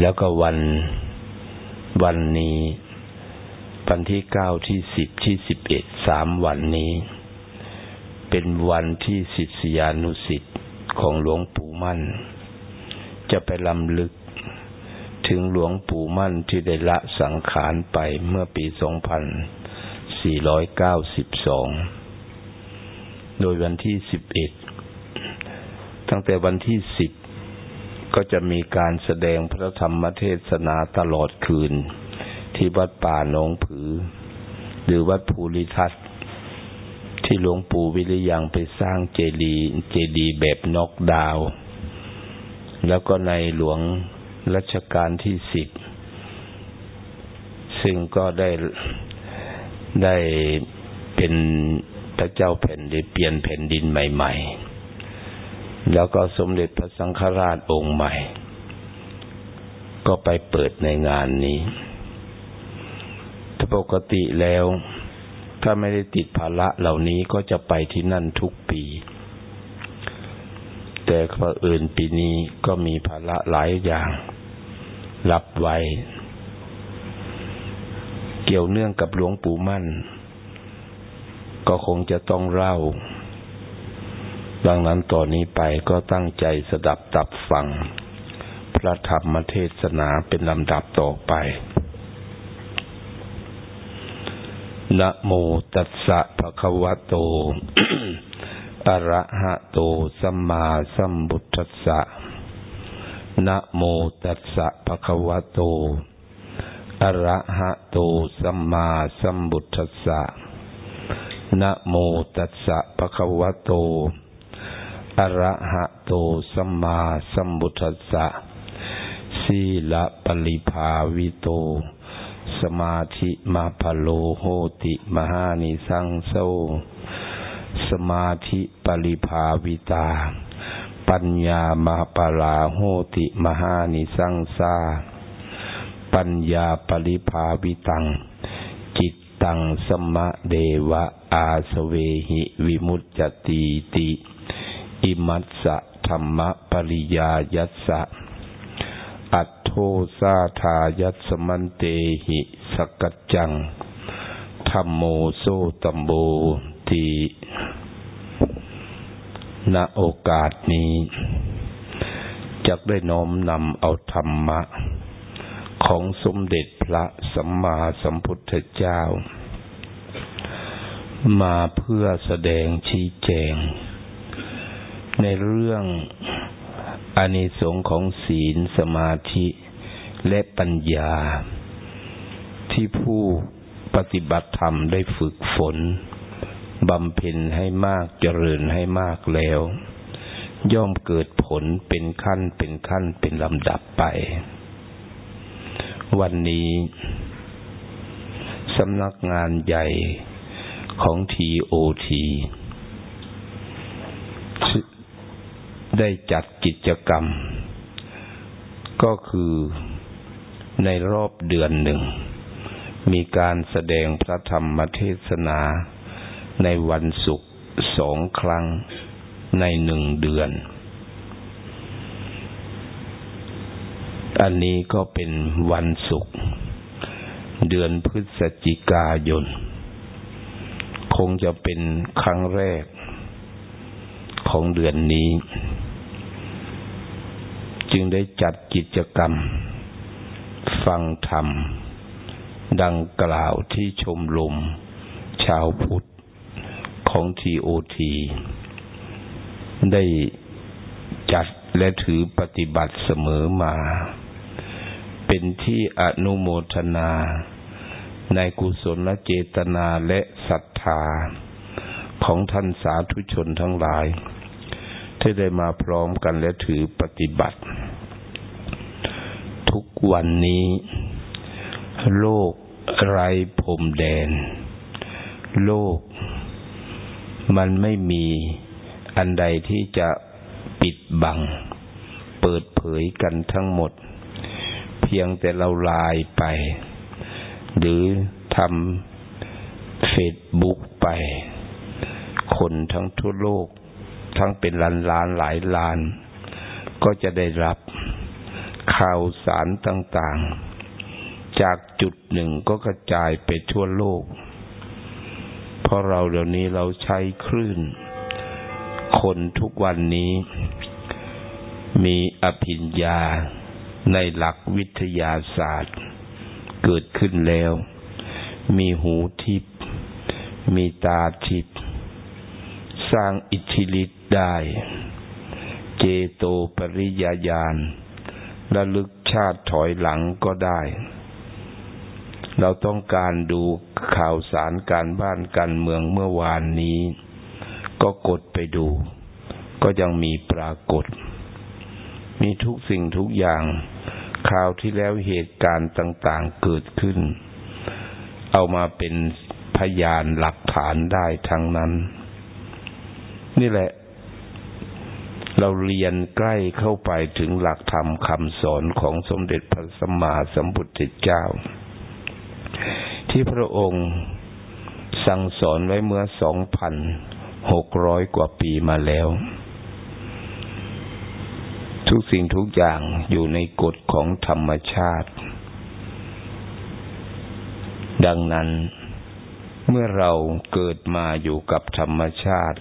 แล้วก็วันวันนี้วันที่เก้าที่สิบที่สิบเอ็ดสามวันนี้ เป็นวันที่ศิษยานุสิ์ของหลวงปู่มั่น จะไปลำลึกถึงหลวงปู่มั่นที่ได้ละสังขารไปเมื่อปีสองพันสี่ร้อยเก้าสิบสองโดยวันที่สิบเอ็ดตั้งแต่วันที่สิบ ก็จะมีการแสดงพระธรรมเทศนาตลอดคืน ที่วัดป่าหนองผือ หรือวัดภูริทัศน์ที่หลวงปู่วิริยังไปสร้างเจดีย์เจดีย์แบบนอกดาว แล้วก็ในหลวงรัชกาลที่สิบซึ่งก็ได้ได้เป็นพระเจ้าแผ่นดินเปลี่ยนแผ่นดินใหม่ ๆ แล้วก็สมเด็จพระสังฆราชองค์ใหม่ ก็ไปเปิดในงานนี้ถ้าปกติแล้ว ถ้าไม่ได้ติดภาระเหล่านี้ก็จะไปที่นั่นทุกปี แต่พออื่นปีนี้ก็มีภาระหลายอย่าง รับไว้ เกี่ยวเนื่องกับหลวงปู่มั่น ก็คงจะต้องเล่า ดังนั้นต่อนนี้ไปก็ตั้งใจสดับตับฟัง พระธรรมเทศนาเป็นลำดับต่อไป นะโมตัสสะภะคะวะโต อะระหะโต สัมมาสัมพุทธัสสะ นะโมตัสสะภะคะวะโต อะระหะโต สัมมาสัมพุทธัสสะ นะโมตัสสะภะคะวะโตอะ อระหะโตสัมมาสัมพุทธัสสะสีละปริภาวิโต สมาธิมาพโลโหติมหานิสังโซสมาธิปริภาวิตา ปัญญามาปลาโหติมหานิสังสาปัญญาปริภาวิตัง จิตตังสมะเดวะอาสเวหิวิมุตจติติ อิมัสสะธรรมปริยายัสสะ อัตโทสาทายัสมันเตหิสกัจจังธรรมโมโซตัมโบทีณโอกาสนี้จะได้น้อมนำเอาธรรมะ ของสมเด็จพระสัมมาสัมพุทธเจ้า มาเพื่อแสดงชี้แจง ในเรื่องอานิสงส์ของศีลสมาธิและปัญญา ที่ผู้ปฏิบัติธรรมได้ฝึกฝนบำเพ็ญให้มากเจริญให้มากแล้ว ย่อมเกิดผลเป็นขั้นเป็นขั้นเป็นลำดับไป วันนี้สำนักงานใหญ่ของทีโอที ได้จัดกิจกรรม ก็คือในรอบเดือนหนึ่ง มีการแสดงพระธรรมเทศนาในวันศุกร์สองครั้งในหนึ่งเดือน อันนี้ก็เป็นวันศุกร์เดือนพฤศจิกายน คงจะเป็นครั้งแรกของเดือนนี้ จึงได้จัดกิจกรรม ฟังธรรม ดังกล่าวที่ชมลมชาวพุทธของทีโอทีได้จัดและถือปฏิบัติเสมอมา เป็นที่อนุโมทนา ในกุศลเจตนาและศรัทธา ของท่านสาธุชนทั้งหลาย ที่ได้มาพร้อมกันและถือปฏิบัติ วันนี้ โลกไรพรมแดน โลก มันไม่มีอันใดที่จะปิดบัง เปิดเผยกันทั้งหมด เพียงแต่เราลายไป หรือทำเฟซบุ๊กไป คนทั้งทั่วโลก ทั้งเป็นล้านล้านหลายล้าน ก็จะได้รับ ข่าวสารต่างๆ จากจุดหนึ่งก็กระจายไปทั่วโลก เพราะเราเดี๋ยวนี้เราใช้คลื่น คนทุกวันนี้ มีอภิญญาในหลักวิทยาศาสตร์ เกิดขึ้นแล้ว มีหูทิพย์มีตาทิพย์สร้างอิทธิฤทธิ์ได้ เจโตปริยญาณ ระลึกชาติถอยหลังก็ได้ เราต้องการดูข่าวสารการบ้านการเมืองเมื่อวานนี้ ก็กดไปดู ก็ยังมีปรากฏ มีทุกสิ่งทุกอย่าง ข่าวที่แล้วเหตุการณ์ต่าง ๆเกิดขึ้น เอามาเป็นพยานหลักฐานได้ทั้งนั้น นี่แหละ เราเรียนใกล้เข้าไปถึงหลักธรรมคำสอนของสมเด็จพระสัมมาสัมพุทธเจ้า ที่พระองค์สั่งสอนไว้เมื่อสองพันหกร้อยกว่าปีมาแล้ว ทุกสิ่งทุกอย่างอยู่ในกฎของธรรมชาติ ดังนั้นเมื่อเราเกิดมาอยู่กับธรรมชาติ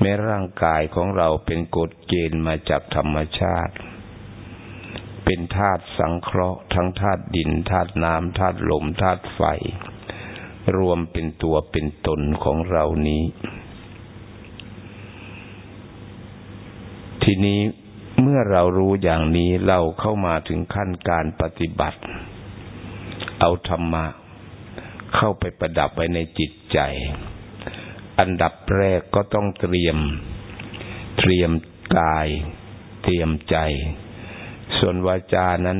แม้ร่างกายของเราเป็นกฎเกณฑ์มาจากธรรมชาติ เป็นธาตุสังเคราะห์ ทั้งธาตุดินธาตุน้ำธาตุลมธาตุไฟ รวมเป็นตัวเป็นตนของเรานี้ ทีนี้เมื่อเรารู้อย่างนี้เราเข้ามาถึงขั้นการปฏิบัติ เอาธรรมะเข้าไปประดับไว้ในจิตใจ อันดับแรกก็ต้องเตรียม เตรียมกาย เตรียมใจ ส่วนวาจานั้น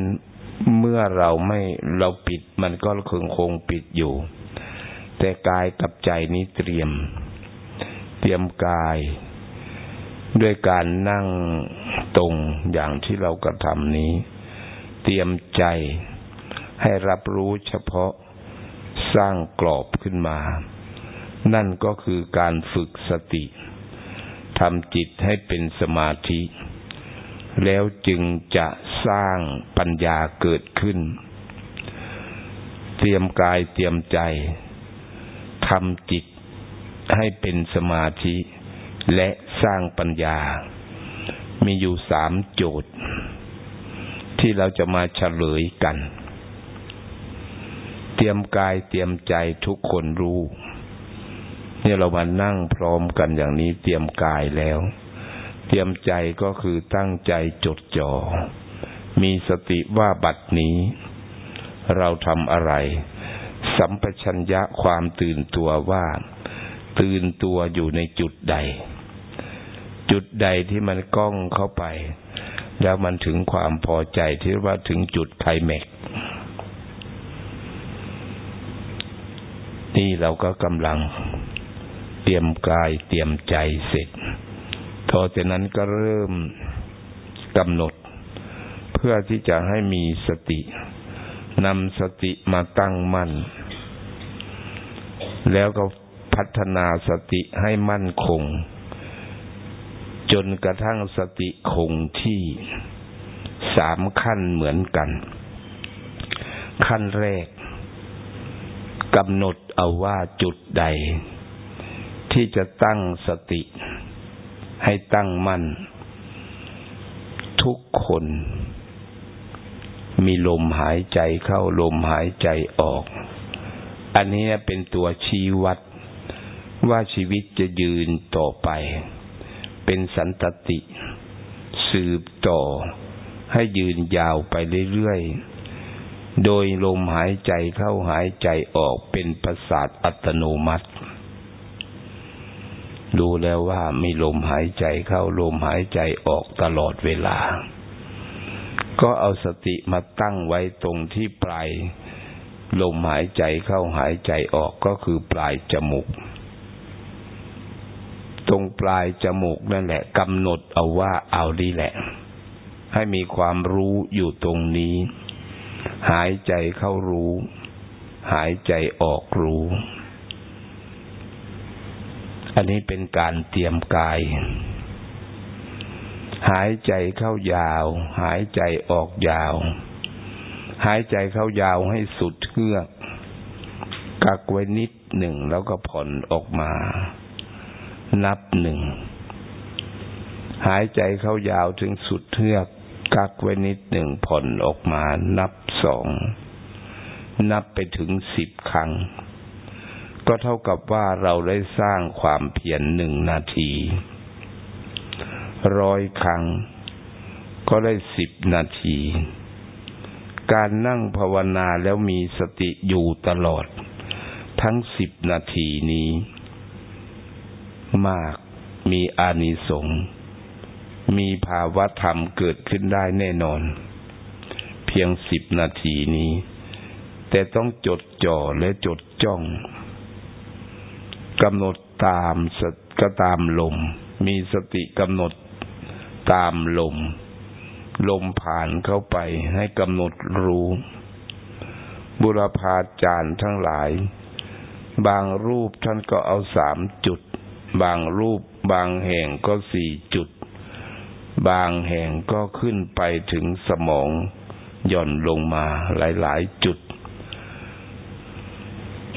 เมื่อเราไม่เราปิดมันก็คงคงปิดอยู่ แต่กายกับใจนี้เตรียม เตรียมกาย ด้วยการนั่งตรงอย่างที่เรากระทำนี้ เตรียมใจ ให้รับรู้เฉพาะสร้างกรอบขึ้นมา นั่นก็คือการฝึกสติทำจิตให้เป็นสมาธิ แล้วจึงจะสร้างปัญญาเกิดขึ้น เตรียมกายเตรียมใจทำจิตให้เป็นสมาธิ และสร้างปัญญา มีอยู่สามโจทย์ ที่เราจะมาเฉลยกัน เตรียมกายเตรียมใจทุกคนรู้ เนี่ยเรามานั่งพร้อมกันอย่างนี้เตรียมกายแล้ว เตรียมใจก็คือตั้งใจจดจ่อมีสติว่าบัดนี้ เราทำอะไร สัมปชัญญะความตื่นตัวว่า ตื่นตัวอยู่ในจุดใด จุดใดที่มันก้องเข้าไป แล้วมันถึงความพอใจที่ว่าถึงจุดไคลแม็กนี่เราก็กำลัง เตรียมกายเตรียมใจเสร็จพอจากนั้นก็เริ่มกำหนด เพื่อที่จะให้มีสตินำสติมาตั้งมั่น แล้วก็พัฒนาสติให้มั่นคง จนกระทั่งสติคงที่สามขั้นเหมือนกัน ขั้นแรกกำหนดเอาว่าจุดใด ที่จะตั้งสติ ให้ตั้งมั่น ทุกคน มีลมหายใจเข้าลมหายใจออก อันนี้เป็นตัวชี้วัด ว่าชีวิตจะยืนต่อไป เป็นสันตติ สืบต่อ ให้ยืนยาวไปเรื่อยๆโดยลมหายใจเข้าหายใจออกเป็นประสาทอัตโนมัติ ดูแล้วว่ามีลมหายใจเข้าลมหายใจออกตลอดเวลา ก็เอาสติมาตั้งไว้ตรงที่ปลายลมหายใจเข้าหายใจออกก็คือปลายจมูก ตรงปลายจมูกนั่นแหละกำหนดเอาว่าเอาดีแหละ ให้มีความรู้อยู่ตรงนี้ หายใจเข้ารู้ หายใจออกรู้ อันนี้เป็นการเตรียมกาย หายใจเข้ายาว หายใจออกยาว หายใจเข้ายาวให้สุดเทือก กักไว้นิดหนึ่งแล้วก็ผ่อนออกมา นับหนึ่ง หายใจเข้ายาวถึงสุดเทือก กักไว้นิดหนึ่งผ่อนออกมา นับสอง นับไปถึงสิบครั้ง ก็เท่ากับว่าเราได้สร้างความเพียรหนึ่งนาทีร้อยครั้ง ก็ได้สิบนาที การนั่งภาวนาแล้วมีสติอยู่ตลอด ทั้งสิบนาทีนี้ มากมีอานิสงส์มีภาวะธรรมเกิดขึ้นได้แน่นอน เพียงสิบนาทีนี้ แต่ต้องจดจ่อและจดจ้อง กำหนดตามก็ตามลม มีสติกำหนดตามลม ลมผ่านเข้าไปให้กำหนดรู้ บุรพาจารย์ทั้งหลาย บางรูปท่านก็เอาสามจุด บางรูปบางแห่งก็สี่จุด บางแห่งก็ขึ้นไปถึงสมองหย่อนลงมาหลาย ๆ จุด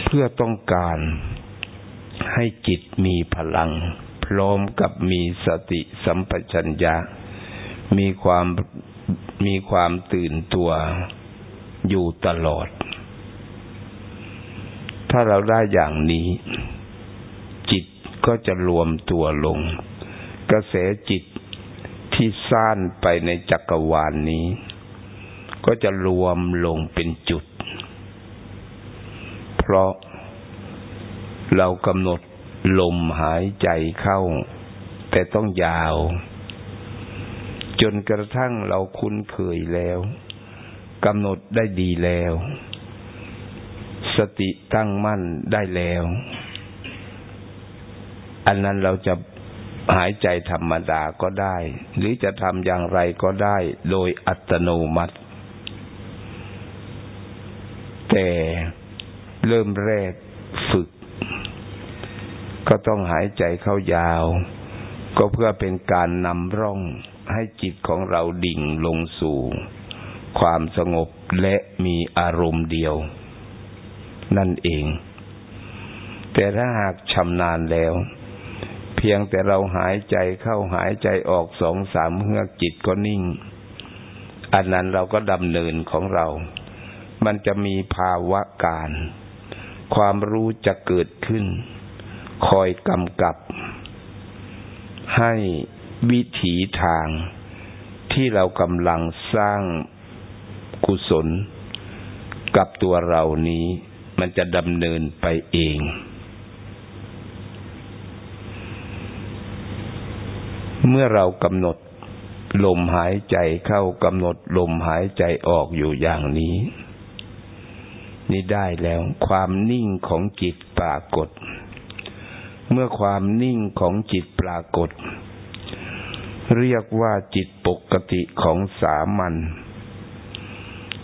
เพื่อต้องการ ให้จิตมีพลัง พร้อมกับมีสติสัมปชัญญะ มีความมีความตื่นตัวอยู่ตลอด ถ้าเราได้อย่างนี้ จิตก็จะรวมตัวลง กระแสจิตที่ซ่านไปในจักรวาลนนี้ ก็จะรวมลงเป็นจุด เพราะ เรากำหนดลมหายใจเข้า แต่ต้องยาว จนกระทั่งเราคุ้นเคยแล้วกำหนดได้ดีแล้ว สติตั้งมั่นได้แล้ว อันนั้นเราจะหายใจธรรมดาก็ได้ หรือจะทำอย่างไรก็ได้ โดยอัตโนมัติ แต่เริ่มแรกฝึก ก็ต้องหายใจเข้ายาว ก็เพื่อเป็นการนำร่องให้จิตของเราดิ่งลงสู่ ความสงบและมีอารมณ์เดียว นั่นเอง แต่ถ้าหากชำนาญแล้ว เพียงแต่เราหายใจเข้าหายใจออกสองสามเฮือกจิตก็นิ่ง อันนั้นเราก็ดำเนินของเรา มันจะมีภาวะการ ความรู้จะเกิดขึ้น คอยกำกับ ให้วิถีทางที่เรากำลังสร้างกุศล กับตัวเรานี้ มันจะดำเนินไปเอง เมื่อเรากำหนดลมหายใจเข้ากำหนดลมหายใจออกอยู่อย่างนี้ นี่ได้แล้วความนิ่งของจิตปรากฏ เมื่อความนิ่งของจิตปรากฏ เรียกว่าจิตปกติของสามัญ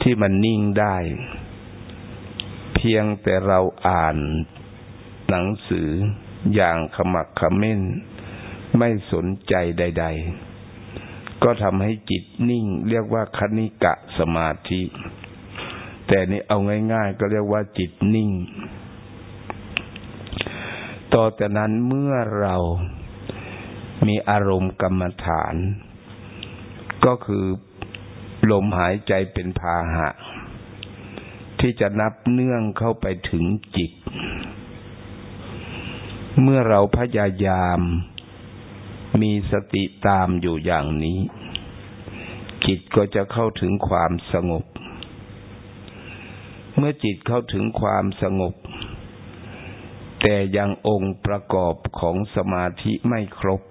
ที่มันนิ่งได้ เพียงแต่เราอ่านหนังสืออย่างขมักขม้น ไม่สนใจใด ๆ ก็ทำให้จิตนิ่ง เรียกว่าคณิกะสมาธิ แต่นี่เอาง่าย ๆ ก็เรียกว่าจิตนิ่ง ต่อจากนั้นเมื่อเรามีอารมณ์กรรมฐาน ก็คือลมหายใจเป็นพาหะ ที่จะนับเนื่องเข้าไปถึงจิต เมื่อเราพยายามมีสติตามอยู่อย่างนี้ จิตก็จะเข้าถึงความสงบ เมื่อจิตเข้าถึงความสงบ แต่ยังองค์ประกอบของสมาธิไม่ครบ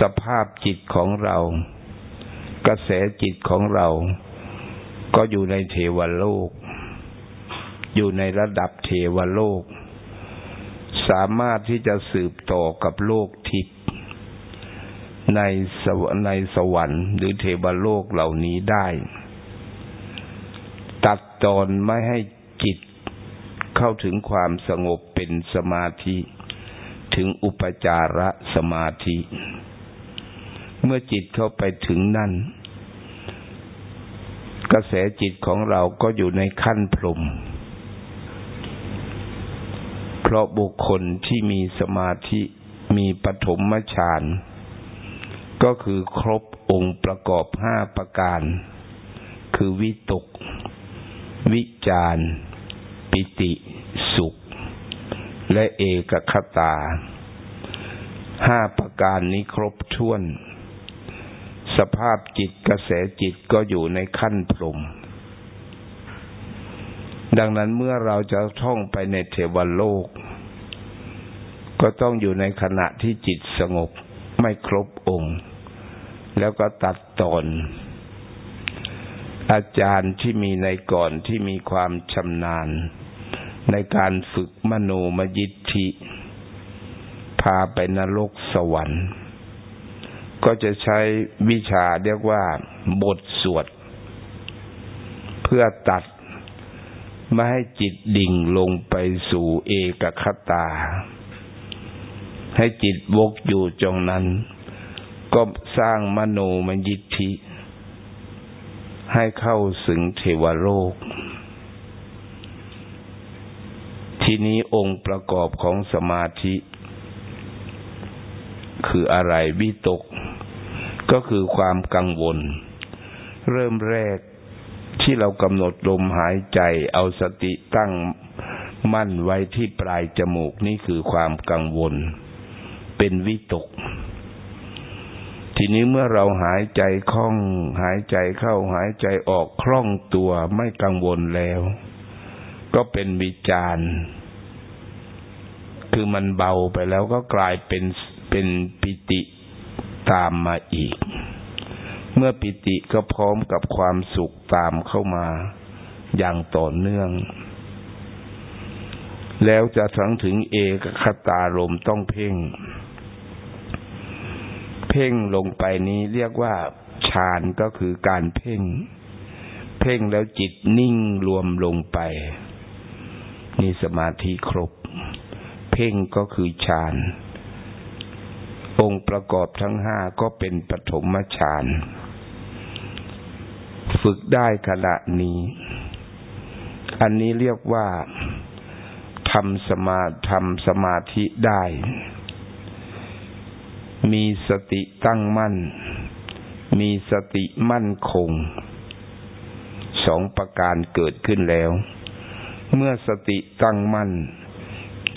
สภาพจิตของเรา กระแสจิตของเรา ก็อยู่ในเทวโลก อยู่ในระดับเทวโลก สามารถที่จะสืบต่อกับโลกทิพย์ในสวในสวรรค์หรือเทวโลกเหล่านี้ได้ ตอนไม่ให้จิตเข้าถึงความสงบเป็นสมาธิ ถึงอุปจารสมาธิ เมื่อจิตเข้าไปถึงนั่น กระแสจิตของเราก็อยู่ในขั้นพรมเพราะบุคคลที่มีสมาธิมีปฐมฌานก็คือครบองค์ประกอบห้าประการ คือวิตก วิจารปิติสุข และเอกคตา ห้าประการนี้ครบถ้วน สภาพจิตกระแสจิตก็อยู่ในขั้นพรมดังนั้นเมื่อเราจะท่องไปในเทวโลก ก็ต้องอยู่ในขณะที่จิตสงบไม่ครบองค์ แล้วก็ตัดตอน อาจารย์ที่มีในก่อนที่มีความชำนาญ ในการฝึกมโนมยิทธิ พาไปนรกสวรรค์ ก็จะใช้วิชาเรียกว่าบทสวด เพื่อตัดไม่ให้จิตดิ่งลงไปสู่เอกคตา ให้จิตวกอยู่จงนั้น ก็สร้างมโนมยิทธิ ให้เข้าสึงเทวโลก ทีนี้องค์ประกอบของสมาธิ คืออะไรวิตก ก็คือความกังวล เริ่มแรกที่เรากำหนดลมหายใจเอาสติตั้งมั่นไว้ที่ปลายจมูกนี่คือความกังวล เป็นวิตก ทีนี้เมื่อเราหายใจคล่อง หายใจเข้าหายใจออกคล่องตัวไม่กังวลแล้ว ก็เป็นวิจารคือมันเบาไปแล้วก็กลายเป็นเป็นปิติตามมาอีก เมื่อปิติก็พร้อมกับความสุขตามเข้ามาอย่างต่อเนื่อง แล้วจะทั้งถึงเอกคตารมต้องเพ่ง เพ่งลงไปนี้เรียกว่าฌานก็คือการเพ่ง เพ่งแล้วจิตนิ่งรวมลงไป นี่สมาธิครบ เพ่งก็คือฌานองค์ประกอบทั้งห้าก็เป็นปฐมฌานฝึกได้ขณะนี้ อันนี้เรียกว่าทำสมาทำสมาธิได้ มีสติตั้งมั่น มีสติมั่นคง สองประการเกิดขึ้นแล้ว เมื่อสติตั้งมั่น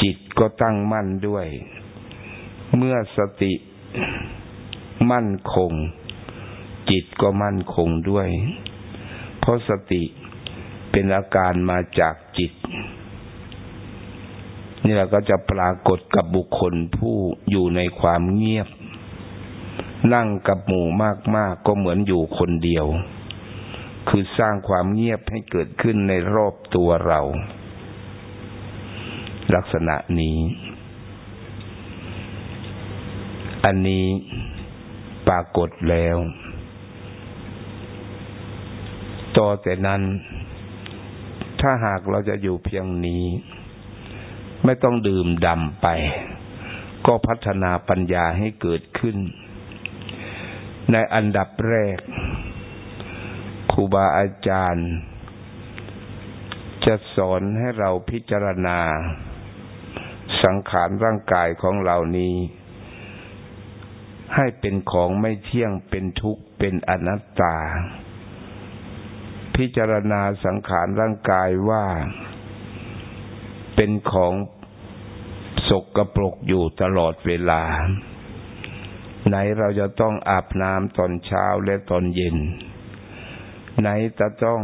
จิตก็ตั้งมั่นด้วย เมื่อสติมั่นคง จิตก็มั่นคงด้วย เพราะสติเป็นอาการมาจากจิตนี่เราก็จะปรากฏกับบุคคลผู้อยู่ในความเงียบ นั่งกับหมู่มากๆก็เหมือนอยู่คนเดียว คือสร้างความเงียบให้เกิดขึ้นในรอบตัวเรา ลักษณะนี้ อันนี้ปรากฏแล้ว ต่อแต่นั้น ถ้าหากเราจะอยู่เพียงนี้ ไม่ต้องดื่มดำไป ก็พัฒนาปัญญาให้เกิดขึ้น ในอันดับแรกครูบาอาจารย์ จะสอนให้เราพิจารณา สังขารร่างกายของเรานี้ ให้เป็นของไม่เที่ยงเป็นทุกข์เป็นอนัตตา พิจารณาสังขารร่างกายว่า เป็นของสกรปรกอยู่ตลอดเวลา ไหนเราจะต้องอาบน้ำตอนเช้าและตอนเย็น ไหนจะต้อง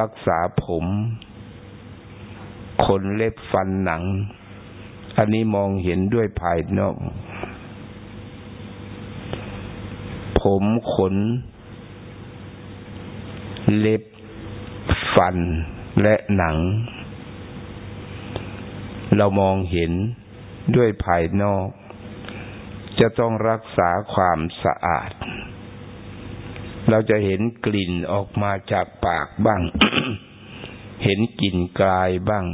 รักษาผมขนเล็บฟันหนัง อันนี้มองเห็นด้วยภายนอก ผมขน เล็บ ฟันและหนัง เรามองเห็นด้วยภายนอก จะต้องรักษาความสะอาด เราจะเห็นกลิ่นออกมาจากปากบ้าง เห็นกลิ่นกายบ้าง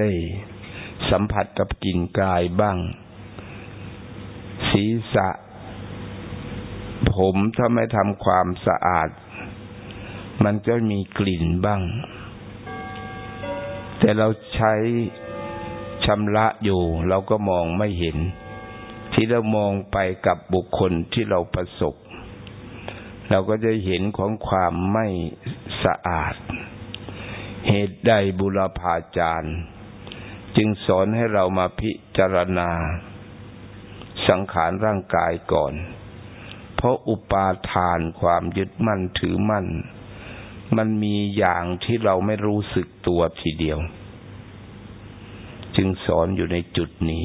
นี่สัมผัสกับกลิ่นกายบ้าง ศีรษะ ผมถ้าไม่ทำความสะอาด มันจะมีกลิ่นบ้าง แต่เราใช้ชำระอยู่ เราก็มองไม่เห็น ที่เรามองไปกับบุคคลที่เราประสบ เราก็จะเห็นของความไม่สะอาด เหตุใดบุรพาจารย์ จึงสอนให้เรามาพิจารณา สังขารร่างกายก่อน เพราะอุปาทานความยึดมั่นถือมั่น มันมีอย่างที่เราไม่รู้สึกตัวทีเดียว จึงสอนอยู่ในจุดนี้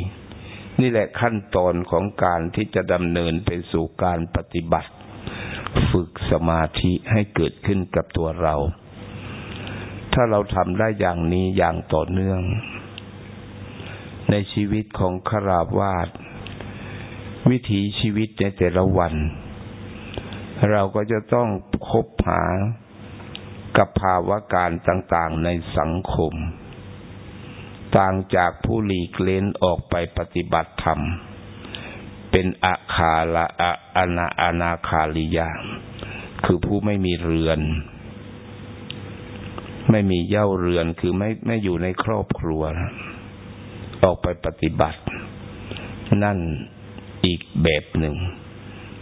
นี่แหละขั้นตอนของการที่จะดำเนินไปสู่การปฏิบัติ ฝึกสมาธิให้เกิดขึ้นกับตัวเรา ถ้าเราทำได้อย่างนี้อย่างต่อเนื่อง ในชีวิตของขราบวาดวิถีชีวิตในแต่ละวัน เราก็จะต้องคบหากับภาวะการต่างๆในสังคม ต่างจากผู้หลีกเล้นออกไปปฏิบัติธรรม เป็นอาคาละอะอนาอนาคาลิยา คือผู้ไม่มีเรือน ไม่มีเย่าเรือนคือไม่ไม่อยู่ในครอบครัว ออกไปปฏิบัติ นั่นอีกแบบหนึ่ง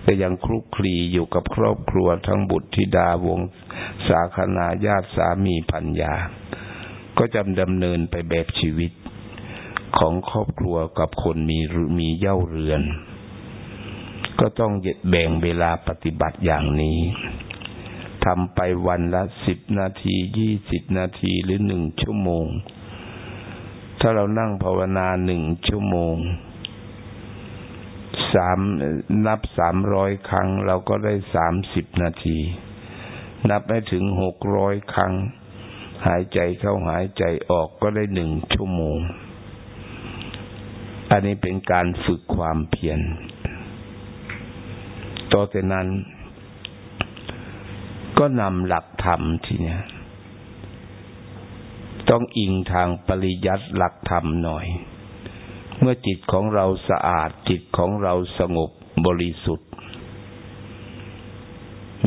แต่ยังคลุกคลีอยู่กับครอบครัวทั้งบุตรธิดาวง สาคนาญาติสามีพัญญา ก็จะดำเนินไปแบบชีวิตของครอบครัวกับคนมีมีเย่าเรือน ก็ต้องแบ่งเวลาปฏิบัติอย่างนี้ทำไปวันละสิบนาทียี่สิบนาทีหรือหนึ่งชั่วโมง ถ้าเรานั่งภาวนาหนึ่งชั่วโมงสามนับสามร้อยครั้ง เราก็ได้สามสิบนาที นับให้ถึงหกร้อยครั้ง หายใจเข้าหายใจออกก็ได้หนึ่งชั่วโมง อันนี้เป็นการฝึกความเพียร ต่อจากนั้น ก็นำหลักธรรมทีเนี้ยต้องอิงทางปริยัติหลักธรรมหน่อย เมื่อจิตของเราสะอาดจิตของเราสงบบริสุทธิ์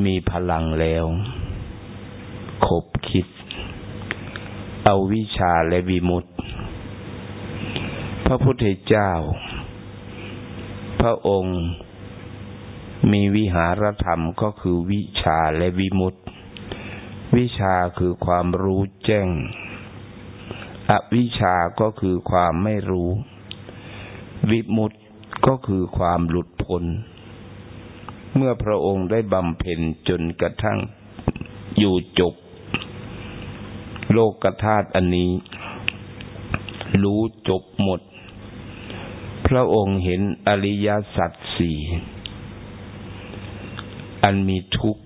มีพลังแล้วคบคิด เอาวิชาและวิมุตติพระพุทธเจ้า พระองค์มีวิหารธรรมก็คือวิชาและวิมุตติ วิชาคือความรู้แจ้ง อวิชาก็คือความไม่รู้ วิมุตติก็คือความหลุดพ้น เมื่อพระองค์ได้บำเพ็ญจนกระทั่งอยู่จบ โลกธาตุอันนี้ รู้จบหมด พระองค์เห็นอริยสัจสี่อันมีทุกข์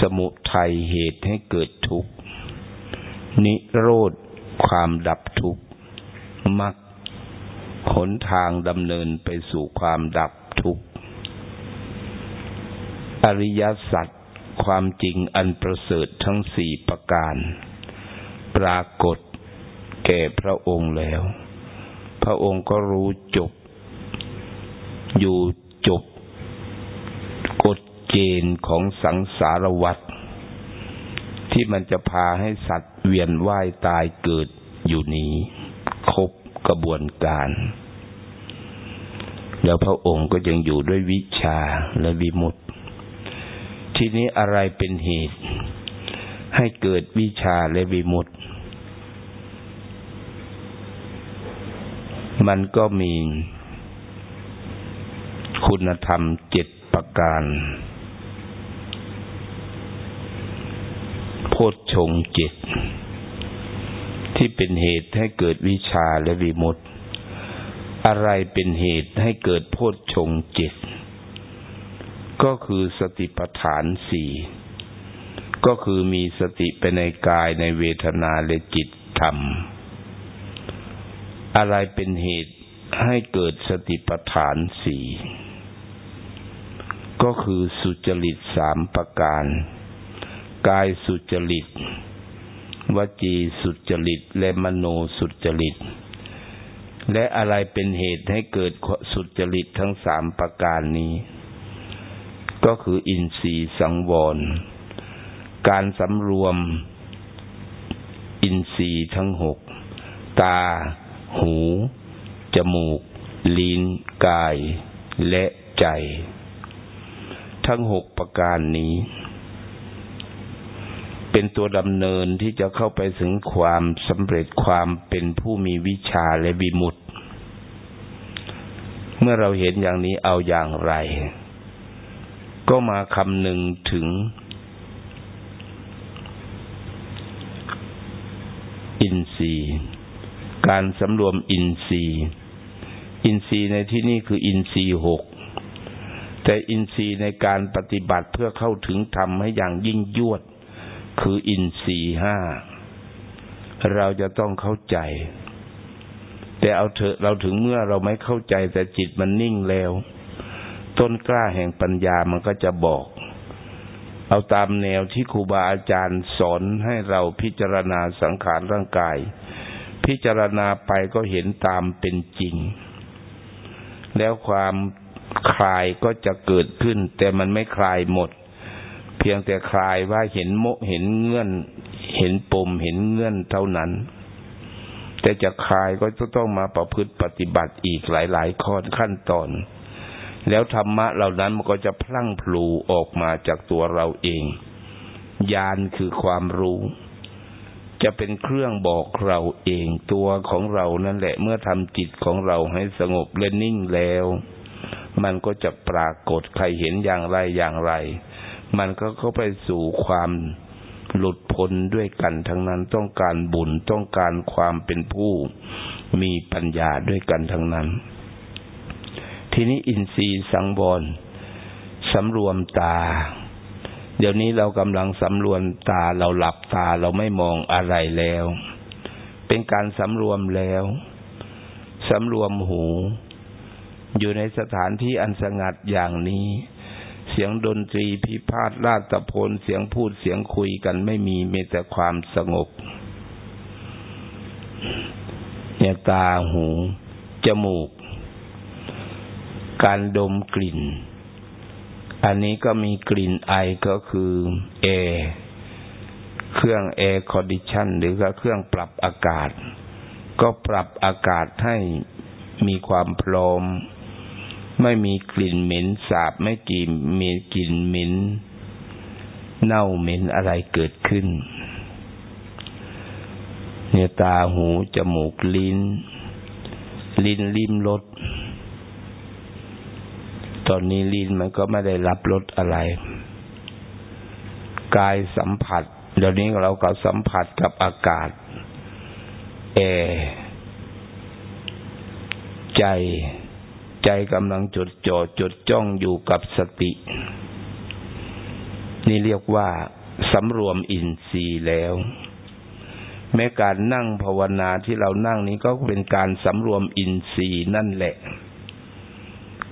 สมุทัยเหตุให้เกิดทุกข์ นิโรธความดับทุกข์มรรคหนทางดำเนินไปสู่ความดับทุกข์ อริยสัจ ความจริงอันประเสริฐทั้งสี่ประการ ปรากฏแก่พระองค์แล้ว พระองค์ก็รู้จบ อยู่จบ กฎเกณฑ์ของสังสารวัฏที่มันจะพาให้สัตว์เวียนว่ายตายเกิดอยู่นี้ ครบกระบวนการ แล้วพระองค์ก็ยังอยู่ด้วยวิชาและวิมุตติ ทีนี้อะไรเป็นเหตุ ให้เกิดวิชาและวิมุตติ มันก็มีคุณธรรมเจ็ดประการ โพชฌงเจ็ดที่เป็นเหตุให้เกิดวิชาและวิมุตติ อะไรเป็นเหตุให้เกิดโพชฌงเจ็ด ก็คือสติปัฏฐานสี่ก็คือมีสติไปในกายในเวทนาและจิตธรรม อะไรเป็นเหตุให้เกิดสติปัฏฐานสี่ก็คือสุจริตสามประการ กายสุจริต วจีสุจริต และมโนสุจริต และอะไรเป็นเหตุให้เกิดสุจริตทั้งสามประการนี้ ก็คืออินทรีย์สังวร การสำรวม อินทรีย์ทั้งหก ตา หู จมูก ลิ้น กาย และใจ ทั้งหกประการนี้ เป็นตัวดำเนินที่จะเข้าไปถึงความสำเร็จความเป็นผู้มีวิชาและบิมุตเมื่อเราเห็นอย่างนี้เอาอย่างไร ก็มาคำหนึ่งถึง อินทรีย์ การสำรวมอินทรีย์ อินทรีย์ในที่นี้คืออินทรีย์หกแต่อินทรีย์ในการปฏิบัติเพื่อเข้าถึงธรรมให้อย่างยิ่งยวด คืออินทรีห้าเราจะต้องเข้าใจ แต่เอาเถอะเราถึงเมื่อเราไม่เข้าใจแต่จิตมันนิ่งแล้ว ต้นกล้าแห่งปัญญามันก็จะบอก เอาตามแนวที่ครูบาอาจารย์สอนให้เราพิจารณาสังขารร่างกาย พิจารณาไปก็เห็นตามเป็นจริง แล้วความคลายก็จะเกิดขึ้น แต่มันไม่คลายหมด เพียงแต่คลายว่าเห็นโมเห็นเงื่อน เห็นปมเห็นเงื่อนเท่านั้น แต่จะคลายก็จะต้องมาประพฤติปฏิบัติอีกหลาย ๆ ข้อขั้นตอน แล้วธรรมะเหล่านั้นมันก็จะพลั่งพลูออกมาจากตัวเราเองญาณคือความรู้ จะเป็นเครื่องบอกเราเองตัวของเรานั่นแหละ เมื่อทำจิตของเราให้สงบและนิ่งแล้ว มันก็จะปรากฏใครเห็นอย่างไรอย่างไร มันก็เข้าไปสู่ความหลุดพ้นด้วยกันทั้งนั้นต้องการบุญต้องการความเป็นผู้ มีปัญญาด้วยกันทั้งนั้น ทีนี้อินทรีย์สังวรสำรวมตา เดี๋ยวนี้เรากำลังสำรวมตาเราหลับตาเราไม่มองอะไรแล้ว เป็นการสำรวมแล้วสำรวมหู อยู่ในสถานที่อันสงัดอย่างนี้ เสียงดนตรีพิพาทลาดตะพนเสียงพูดเสียงคุยกันไม่มีมีแต่ความสงบเนี่ยตาหู จมูก การดมกลิ่น อันนี้ก็มีกลิ่นไอก็คือแอร์เครื่อง air condition หรือก็เครื่องปรับอากาศ ก็ปรับอากาศให้มีความพร้อม ไม่มีกลิ่นเหม็นสาบไม่กี่มีกลิ่นเหม็นเน่าเหม็นอะไรเกิดขึ้น เนี่ยตาหู จมูกลิ้น ลิ้นลิ้มรส ตอนนี้ลิ้นมันก็ไม่ได้รับรสอะไร กายสัมผัส เดี๋ยวนี้เราก็สัมผัสกับอากาศแอร์ใจ ใจกำลังจดจ่อจดจ้องอยู่กับสติ นี่เรียกว่าสำรวมอินทรีย์แล้ว แม้การนั่งภาวนาที่เรานั่งนี้ก็เป็นการสำรวมอินทรีย์นั่นแหละ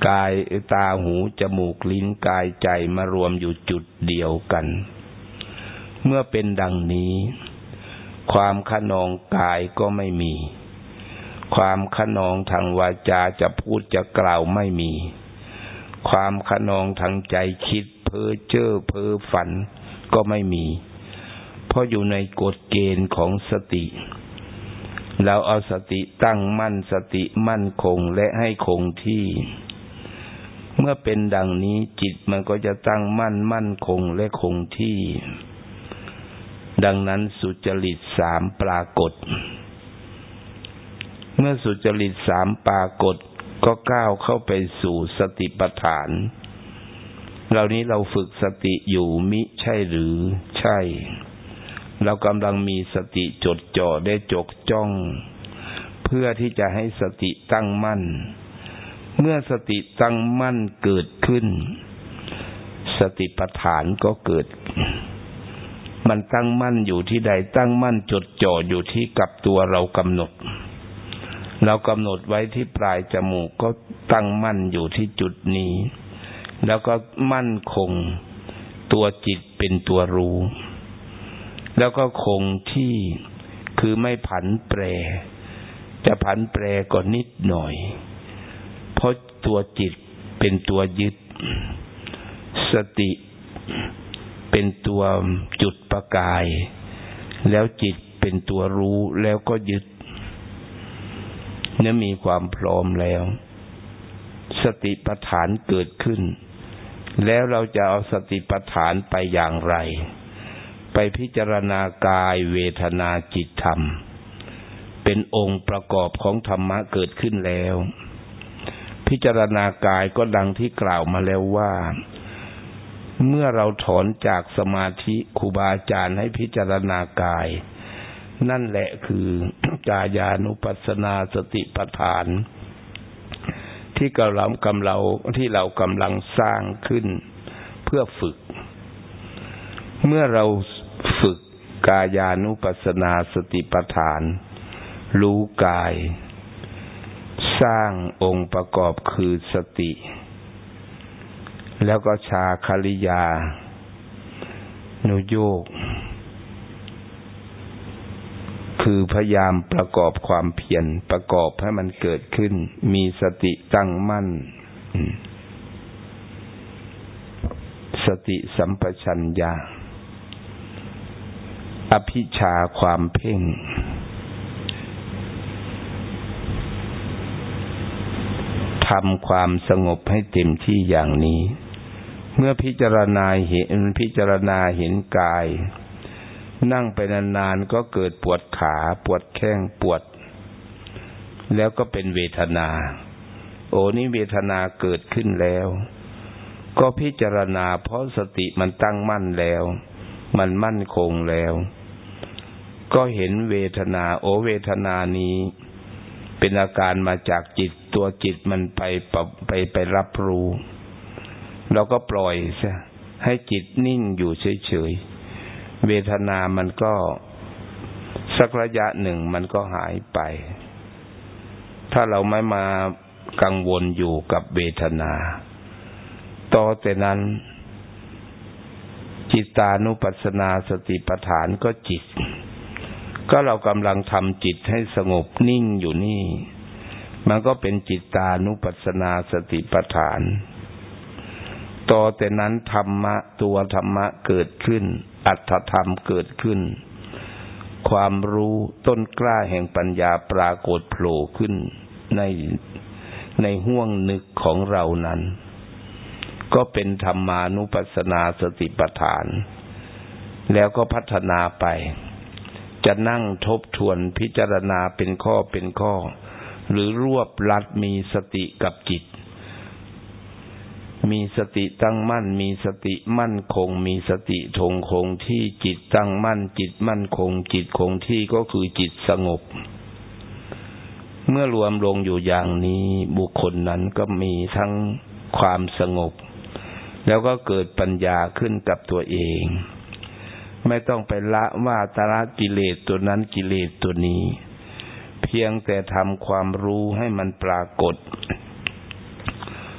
กายตาหู จมูกลิ้นกายใจมารวมอยู่จุดเดียวกัน เมื่อเป็นดังนี้ ความขนองกายก็ไม่มี ความขนองทางวาจาจะพูดจะกล่าวไม่มี ความขนองทางใจคิดเพ้อเจ้อเพ้อฝันก็ไม่มี เพราะอยู่ในกฎเกณฑ์ของสติเราเอาสติตั้งมั่นสติมั่นคงและให้คงที่ เมื่อเป็นดังนี้จิตมันก็จะตั้งมั่นมั่นคงและคงที่ ดังนั้นสุจริตสามปรากฏ เมื่อสุจริตสามปรากฏก็ก้าวเข้าไปสู่สติปัฏฐาน เหล่านี้เราฝึกสติอยู่มิใช่หรือใช่ เรากำลังมีสติจดจ่อได้จกจ้อง เพื่อที่จะให้สติตั้งมั่น เมื่อสติตั้งมั่นเกิดขึ้น สติปัฏฐานก็เกิด มันตั้งมั่นอยู่ที่ใด ตั้งมั่นจดจ่ออยู่ที่กับตัวเรากำหนด เรากำหนดไว้ที่ปลายจมูกก็ตั้งมั่นอยู่ที่จุดนี้ แล้วก็มั่นคง ตัวจิตเป็นตัวรู้ แล้วก็คงที่คือไม่ผันแปร จะผันแปรก็นิดหน่อย ตัวจิต เป็นตัวยึด สติ เป็นตัวจุดประกาย แล้วจิตเป็นตัวรู้แล้วก็ยึดเนี่ยมีความพร้อมแล้ว สติปัฏฐานเกิดขึ้น แล้วเราจะเอาสติปัฏฐานไปอย่างไร ไปพิจารณากายเวทนาจิตธรรม เป็นองค์ประกอบของธรรมะเกิดขึ้นแล้ว พิจารณากายก็ดังที่กล่าวมาแล้วว่า เมื่อเราถอนจากสมาธิครูบาอาจารย์ให้พิจารณากาย นั่นแหละคือกายานุปัสสนาสติปัฏฐาน ที่กำลังกำเราที่เรากำลังสร้างขึ้นเพื่อฝึก เมื่อเราฝึกกายานุปัสสนาสติปัฏฐาน รู้กาย สร้างองค์ประกอบคือสติ แล้วก็ชาคลิยา นุโยก คือพยายามประกอบความเพียรประกอบให้มันเกิดขึ้น มีสติตั้งมั่น สติสัมปชัญญะอภิชาความเพ่ง ทำความสงบให้เต็มที่อย่างนี้ เมื่อพิจารณาเห็นพิจารณาเห็นกาย นั่งไปนานๆก็เกิดปวดขาปวดแข้งปวด แล้วก็เป็นเวทนา โอ้นี่เวทนาเกิดขึ้นแล้ว ก็พิจารณาเพราะสติมันตั้งมั่นแล้ว มันมั่นคงแล้ว ก็เห็นเวทนา โอเวทนานี้เป็นอาการมาจากจิต ตัวจิตมันไปไปไปรับรู้ เราก็ปล่อยซะให้จิตนิ่งอยู่เฉยๆ เวทนามันก็สักระยะหนึ่งมันก็หายไป ถ้าเราไม่มากังวลอยู่กับเวทนา ต่อแต่นั้น จิตานุปัสสนาสติปัฏฐานก็จิต ก็เรากำลังทำจิตให้สงบนิ่งอยู่นี่ มันก็เป็นจิตานุปัสสนาสติปัฏฐาน ต่อแต่นั้นธรรมะตัวธรรมะเกิดขึ้น อัตธรรมเกิดขึ้น ความรู้ต้นกล้าแห่งปัญญาปรากฏโผล่ขึ้นในในห่วงนึกของเรานั้น ก็เป็นธรรมานุปัสสนาสติปัฏฐาน แล้วก็พัฒนาไป จะนั่งทบทวนพิจารณาเป็นข้อเป็นข้อ หรือรวบลัดมีสติกับจิต มีสติตั้งมั่น มีสติมั่นคง มีสติทงคงที่จิตตั้งมั่น จิตมั่นคง จิตคงที่ก็คือจิตสงบ เมื่อรวมลงอยู่อย่างนี้บุคคลนั้นก็มีทั้งความสงบ แล้วก็เกิดปัญญาขึ้นกับตัวเองไม่ต้องไปละว่าตระกิเลสตัวนั้นกิเลสตัวนี้ เพียงแต่ทำความรู้ให้มันปรากฏ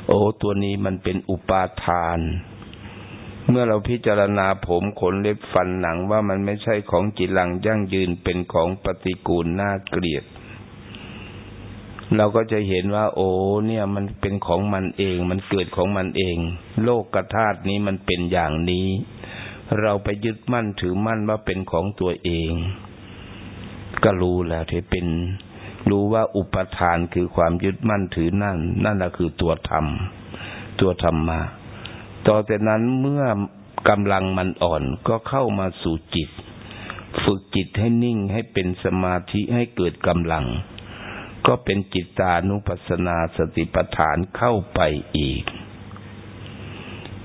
โอ้ตัวนี้มันเป็นอุปาทาน เมื่อเราพิจารณาผมขนเล็บฟันหนังว่ามันไม่ใช่ของจิรังยั่งยืนเป็นของปฏิกูลน่าเกลียด เราก็จะเห็นว่า โอ้เนี่ย มันเป็นของมันเอง มันเกิดของมันเอง โลกกธาตุนี้มันเป็นอย่างนี้ เราไปยึดมั่นถือมั่นว่าเป็นของตัวเอง ก็รู้แล้วที่เป็น รู้ว่าอุปทานคือความยึดมั่นถือนั่น นั่นแหละคือตัวธรรม ตัวธรรมมาต่อจากนั้นเมื่อกำลังมันอ่อนก็เข้ามาสู่จิต ฝึกจิตให้นิ่งให้เป็นสมาธิให้เกิดกำลัง ก็เป็นจิตานุปัสสนาสติปัฏฐานเข้าไปอีก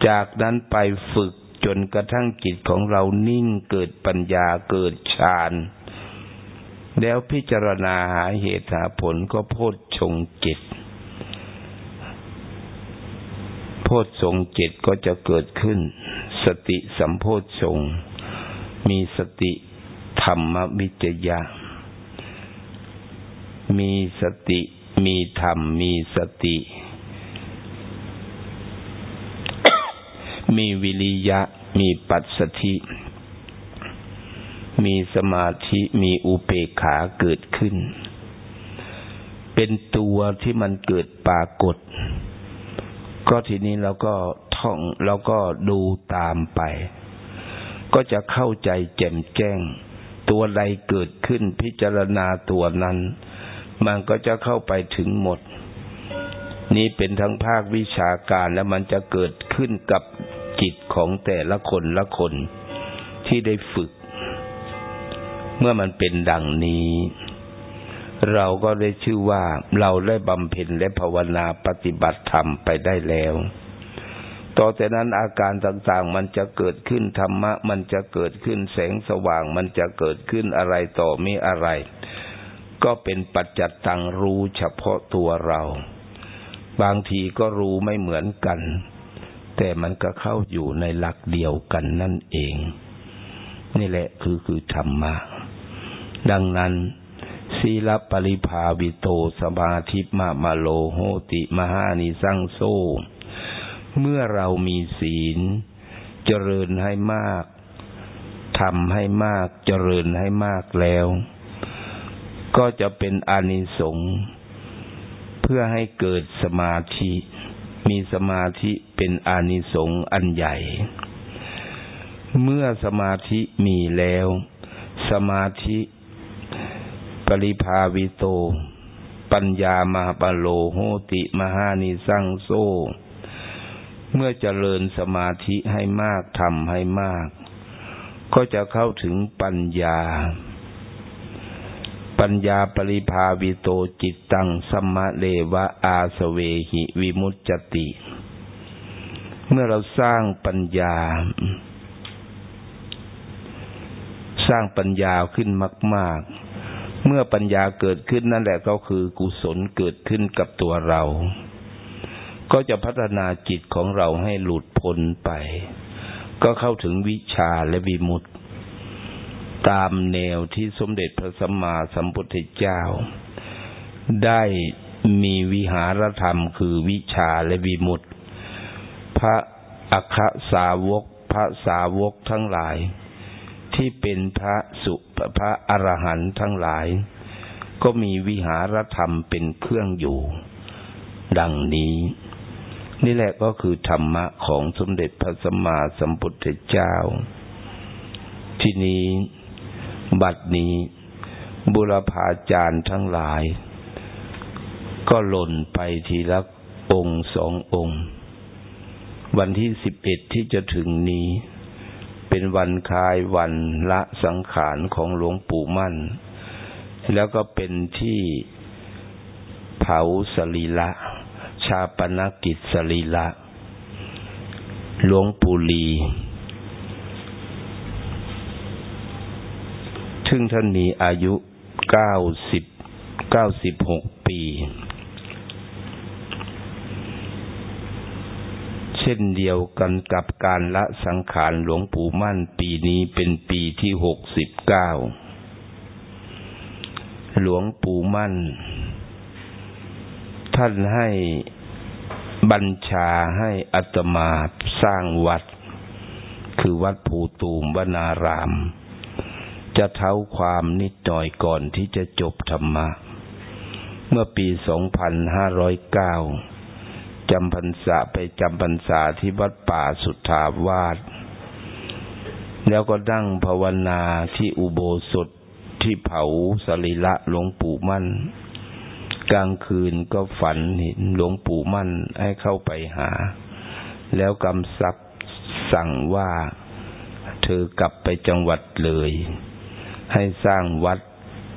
จากนั้นไปฝึกจนกระทั่งจิตของเรานิ่งเกิดปัญญาเกิดฌาน แล้วพิจารณาหาเหตุหาผลก็โพชงจิตโพชงจิตก็จะเกิดขึ้น สติสัมโพชงมีสติธรรมวิจยะ มีสติมีธรรม มีสติ มีวิริยะ มีปัสสธิ มีสมาธิมีอุเปกขาเกิดขึ้น เป็นตัวที่มันเกิดปรากฏ ก็ทีนี้เราก็ท่องเราก็ดูตามไป ก็จะเข้าใจแจ่มแจ้ง ตัวใดเกิดขึ้นพิจารณาตัวนั้น มันก็จะเข้าไปถึงหมด นี่เป็นทั้งภาควิชาการแล้วมันจะเกิดขึ้นกับจิตของแต่ละคนละคนที่ได้ฝึก มื่อมันเป็นดังนี้ เราก็ได้ชื่อว่าเราได้บำเพ็ญและภาวนาปฏิบัติธรรมไปได้แล้ว ต่อจากนั้นอาการต่างๆ มันจะเกิดขึ้นธรรมะ มันจะเกิดขึ้นแสงสว่าง มันจะเกิดขึ้นอะไรต่อมีอะไร ก็เป็นปัจจัตตังรู้เฉพาะตัวเรา บางทีก็รู้ไม่เหมือนกัน แต่มันก็เข้าอยู่ในหลักเดียวกันนั่นเอง นี่แหละคือคือธรรมะ ดังนั้นศีลปริภาวิโตสมาธิมามาโลโหติมหานิสังโซเมื่อเรามีศีล เจริญให้มากทำให้มากเจริญให้มากแล้ว ก็จะเป็นอนิสงส์เพื่อให้เกิดสมาธิ มีสมาธิเป็นอนิสงส์อันใหญ่ เมื่อสมาธิมีแล้ว สมาธิ ปริภาวิโต ปัญญามหาปโลโหติมหานิสังโซเมื่อเจริญสมาธิให้มากทำให้มาก ก็จะเข้าถึงปัญญา ปัญญาปริภาวิโตจิตตังสมะเลวะอาสเวหิวิมุตจติ เมื่อเราสร้างปัญญา สร้างปัญญาขึ้นมาก ๆ เมื่อปัญญาเกิดขึ้นนั่นแหละก็คือกุศลเกิดขึ้นกับตัวเรา ก็จะพัฒนาจิตของเราให้หลุดพ้นไป ก็เข้าถึงวิชาและวิมุตติ ตามแนวที่สมเด็จพระสัมมาสัมพุทธเจ้า ได้มีวิหารธรรมคือวิชาและวิมุตติ พระอัคสาวกพระสาวกทั้งหลาย ที่เป็นพระสุพระอรหันต์ทั้งหลาย ก็มีวิหารธรรมเป็นเครื่องอยู่ ดังนี้ นี่แหละก็คือธรรมะของสมเด็จพระสัมมาสัมพุทธเจ้า ที่นี้ บัดนี้ บุรพาจารย์ทั้งหลาย ก็หล่นไปทีละองค์สององค์ วันที่สิบเอ็ดที่จะถึงนี้ เป็นวันคลายวันละสังขารของหลวงปู่มั่น แล้วก็เป็นที่เผาสรีละ ชาปนกิจสรีละ หลวงปู่ลีซึ่งท่านมีอายุเก้าสิบเก้าสิบหกปี เช่นเดียวกันกับการละสังขารหลวงปู่มั่นปีนี้เป็นปีที่หกสิบเก้า หลวงปู่มั่น ท่านให้บัญชาให้อัตมาสร้างวัด คือวัดภูตูมวนาราม จะเท้าความนิดหน่อยก่อนที่จะจบธรรมะ เมื่อปีสองพันห้าร้อยเก้า จำพรรษาไปจำพรรษาที่วัดป่าสุทธาวาสแล้วก็นั่งภาวนาที่อุโบสถที่เผาสรีระหลวงปู่มั่น กลางคืนก็ฝันเห็นหลวงปู่มั่นให้เข้าไปหา แล้วกำซับสั่งว่าเธอกลับไปจังหวัดเลย ให้สร้างวัด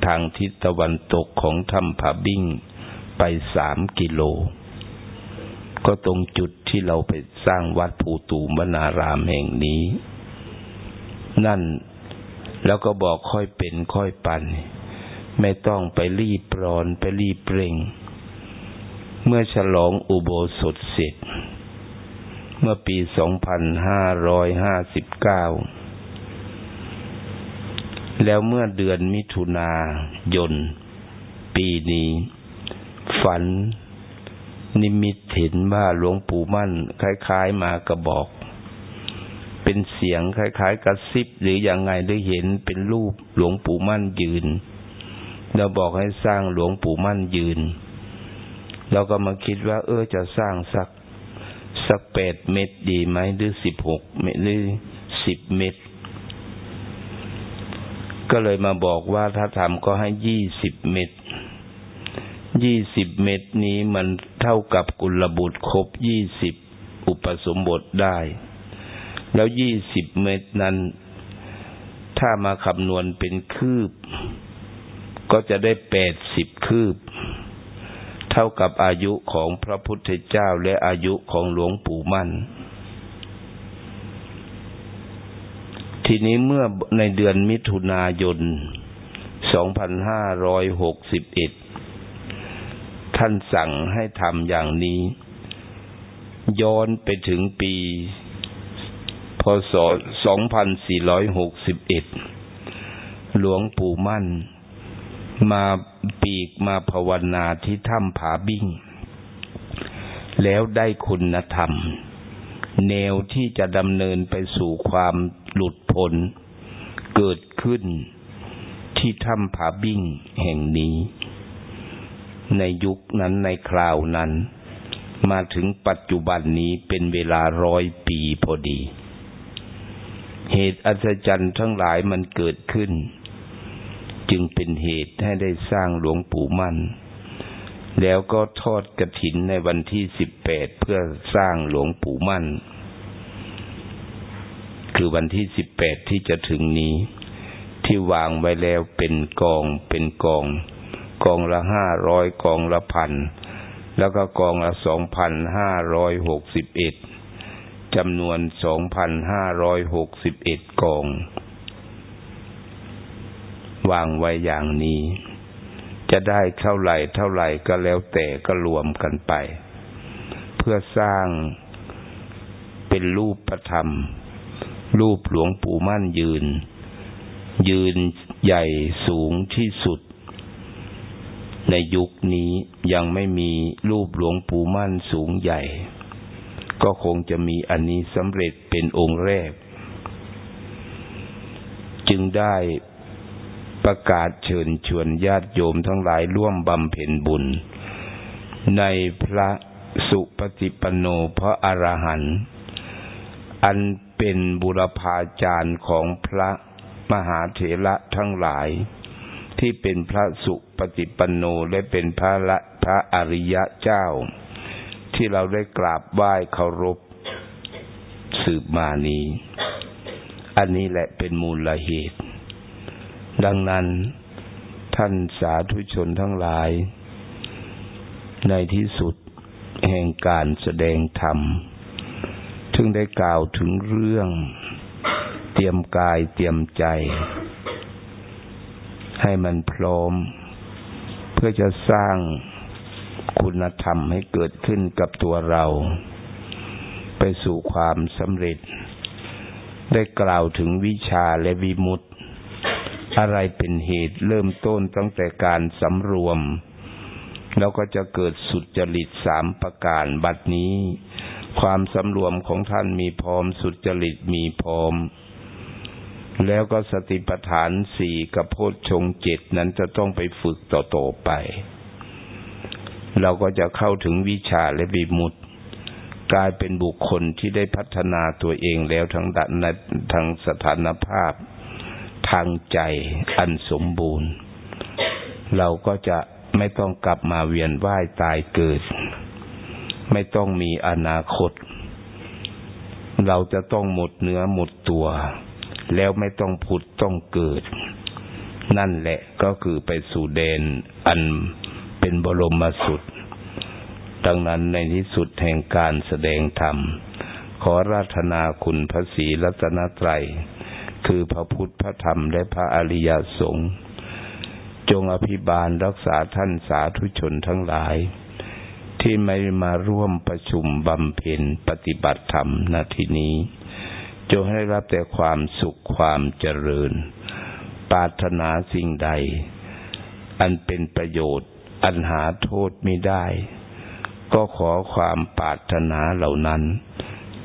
ทางทิศตะวันตกของถ้ำผาบิ้งไปสามกิโล ก็ตรงจุดที่เราไปสร้างวัดภูตูมนารามแห่งนี้ นั่นแล้วก็บอกค่อยเป็นค่อยปัน ไม่ต้องไปรีบร้อนไปรีบเร่ง เมื่อฉลองอุโบสถเสร็จ เมื่อปีสองพันห้าร้อยห้าสิบเก้าแล้วเมื่อเดือนมิถุนายน ปีนี้ ฝัน นิมิตเห็นว่าหลวงปู่มั่น คล้าย ๆ มากระบอก เป็นเสียงคล้าย ๆ กระซิบหรืออย่างไงได้เห็นเป็นรูปหลวงปู่มั่นยืน เราบอกให้สร้างหลวงปู่มั่นยืน เราก็มาคิดว่า เออจะสร้างสัก สักแปดเมตรดีไหมหรือสิบหกเมตรหรือสิบเมตร ก็เลยมาบอกว่าถ้าทำก็ให้ยี่สิบเมตร ยี่สิบเมตรนี้มันเท่ากับกุลบุตรครบยี่สิบอุปสมบทได้ แล้วยี่สิบเมตรนั้น ถ้ามาคำนวณเป็นคืบ ก็จะได้แปดสิบคืบ เท่ากับอายุของพระพุทธเจ้าและอายุของหลวงปู่มั่น ทีนี้เมื่อในเดือนมิถุนายน 2561 ท่านสั่งให้ทำอย่างนี้ ย้อนไปถึงปี พศ 2461 หลวงปู่มั่น มาปีกมาภาวนาที่ถ้ำผาบิ้ง แล้วได้คุณธรรม แนวที่จะดำเนินไปสู่ความหลุดพ้นเกิดขึ้นที่ถ้ำผาบิ้งแห่งนี้ ในยุคนั้นในคราวนั้น มาถึงปัจจุบันนี้เป็นเวลาร้อยปีพอดี เหตุอัศจรรย์ทั้งหลายมันเกิดขึ้น จึงเป็นเหตุให้ได้สร้างหลวงปู่มั่น แล้วก็ทอดกระถินในวันที่สิบแปดเพื่อสร้างหลวงปู่มั่น คือวันที่สิบแปดที่จะถึงนี้ ที่วางไว้แล้วเป็นกองเป็นกอง กองละห้าร้อยกองละพันแล้วก็กองละสองพันห้าร้อยหกสิบเอ็ดจำนวนสองพันห้าร้อยหกสิบเอ็ดกอง วางไว้อย่างนี้ จะได้เท่าไหร่เท่าไหร่ก็แล้วแต่ก็รวมกันไป เพื่อสร้างเป็นรูปประธรรม รูปหลวงปู่มั่นยืน ยืนใหญ่สูงที่สุด ในยุคนี้ยังไม่มีรูปหลวงปู่มั่นสูงใหญ่ ก็คงจะมีอันนี้สำเร็จเป็นองค์แรก จึงได้ประกาศเชิญชวนญาติโยมทั้งหลายร่วมบำเพ็ญบุญ ในพระสุปฏิปโนพระอรหันต์อันเป็นบุรพาจารย์ของพระมหาเถระทั้งหลาย ที่เป็นพระสุ ปฏิปันโนและเป็นพระละพระอริยะเจ้า ที่เราได้กราบไหว้เคารพสืบมานี้ อันนี้แหละเป็นมูลเหตุ ดังนั้นท่านสาธุชนทั้งหลาย ในที่สุดแห่งการแสดงธรรมถึงได้กล่าวถึงเรื่องเตรียมกายเตรียมใจ ให้มันพร้อม เพื่อจะสร้างคุณธรรมให้เกิดขึ้นกับตัวเรา ไปสู่ความสำเร็จ ได้กล่าวถึงวิชาและวิมุตติ อะไรเป็นเหตุเริ่มต้นตั้งแต่การสำรวม แล้วก็จะเกิดสุดจริตสามประการบัดนี้ ความสำรวมของท่านมีพร้อมสุดจริตมีพร้อม แล้วก็สติปัฏฐานสี่กับโพชฌงเจ็ดนั้นจะต้องไปฝึกต่อๆไป เราก็จะเข้าถึงวิชาและวิมุตติกลายเป็นบุคคลที่ได้พัฒนาตัวเองแล้วทั้งดันทางสถานภาพ ทางใจอันสมบูรณ์ เราก็จะไม่ต้องกลับมาเวียนว่ายตายเกิด ไม่ต้องมีอนาคต เราจะต้องหมดเนื้อหมดตัว แล้วไม่ต้องผุดต้องเกิด นั่นแหละก็คือไปสู่เดนอันเป็นบรมสุด ดังนั้นในที่สุดแห่งการแสดงธรรม ขอราธนาคุณพระศรีรัตนตรัย คือพระพุทธพระธรรมและพระอริยสงฆ์จงอภิบาลรักษาท่านสาธุชนทั้งหลาย ที่ไม่มาร่วมประชุมบำเพ็ญปฏิบัติธรรมนาทีนี้ จงให้รับแต่ความสุขความเจริญ ปรารถนาสิ่งใด อันเป็นประโยชน์ อันหาโทษไม่ได้ ก็ขอความปรารถนาเหล่านั้น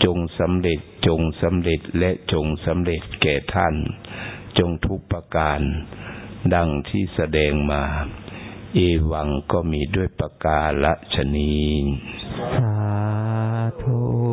จงสำเร็จจงสำเร็จและจงสำเร็จแก่ท่าน จงทุกประการ ดังที่แสดงมา เอวังก็มีด้วยประการละชนี สาธุ